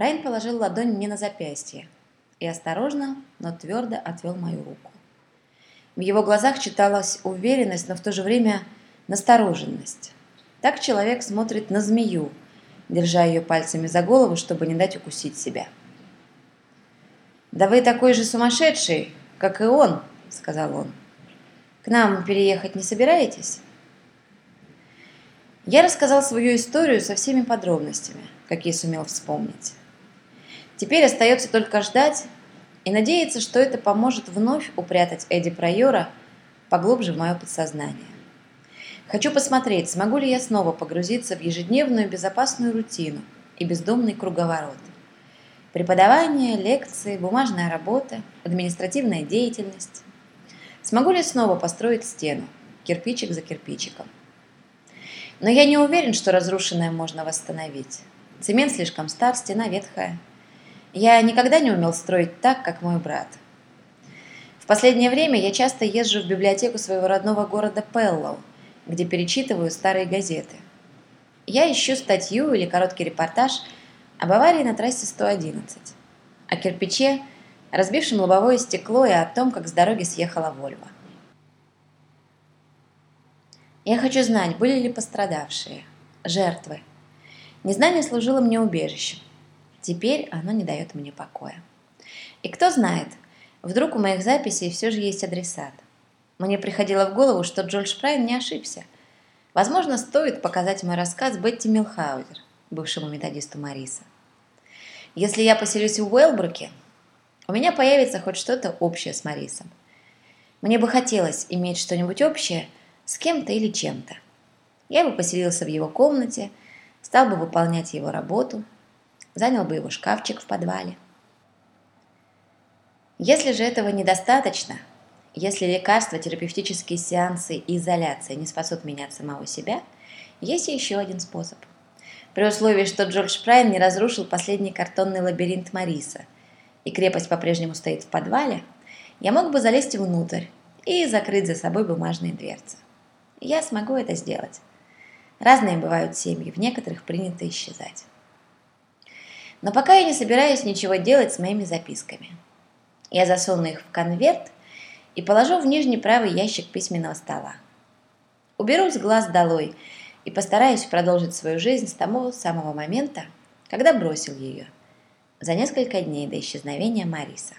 Прайн положил ладонь мне на запястье и осторожно, но твердо отвел мою руку. В его глазах читалась уверенность, но в то же время настороженность. Так человек смотрит на змею, держа ее пальцами за голову, чтобы не дать укусить себя. «Да вы такой же сумасшедший, как и он», — сказал он. «К нам переехать не собираетесь?» Я рассказал свою историю со всеми подробностями, какие сумел вспомнить. Теперь остается только ждать и надеяться, что это поможет вновь упрятать Эдди Прайора поглубже в мое подсознание. Хочу посмотреть, смогу ли я снова погрузиться в ежедневную безопасную рутину и бездомный круговорот. Преподавание, лекции, бумажная работа, административная деятельность. Смогу ли снова построить стену, кирпичик за кирпичиком? Но я не уверен, что разрушенное можно восстановить. Цемент слишком стар, стена ветхая. Я никогда не умел строить так, как мой брат. В последнее время я часто езжу в библиотеку своего родного города Пеллоу, где перечитываю старые газеты. Я ищу статью или короткий репортаж об аварии на трассе 111, о кирпиче, разбившем лобовое стекло и о том, как с дороги съехала Вольва. Я хочу знать, были ли пострадавшие, жертвы. Незнание служило мне убежищем. Теперь оно не дает мне покоя. И кто знает, вдруг у моих записей все же есть адресат. Мне приходило в голову, что Джордж Прайн не ошибся. Возможно, стоит показать мой рассказ Бетти Милхаузер, бывшему методисту Мариса. Если я поселюсь в Уэлбруке, у меня появится хоть что-то общее с Марисом. Мне бы хотелось иметь что-нибудь общее – с кем-то или чем-то. Я бы поселился в его комнате, стал бы выполнять его работу, занял бы его шкафчик в подвале. Если же этого недостаточно, если лекарства, терапевтические сеансы и изоляция не спасут меня от самого себя, есть еще один способ. При условии, что Джордж Прайн не разрушил последний картонный лабиринт Мариса, и крепость по-прежнему стоит в подвале, я мог бы залезть внутрь и закрыть за собой бумажные дверцы я смогу это сделать. Разные бывают семьи, в некоторых принято исчезать. Но пока я не собираюсь ничего делать с моими записками. Я засуну их в конверт и положу в нижний правый ящик письменного стола. Уберу с глаз долой и постараюсь продолжить свою жизнь с того самого момента, когда бросил ее, за несколько дней до исчезновения Мариса.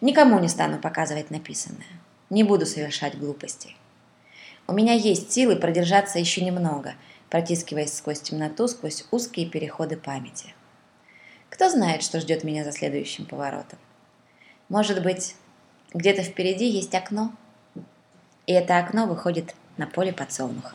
Никому не стану показывать написанное, не буду совершать глупостей. У меня есть силы продержаться еще немного, протискиваясь сквозь темноту, сквозь узкие переходы памяти. Кто знает, что ждет меня за следующим поворотом? Может быть, где-то впереди есть окно? И это окно выходит на поле подсолнуха.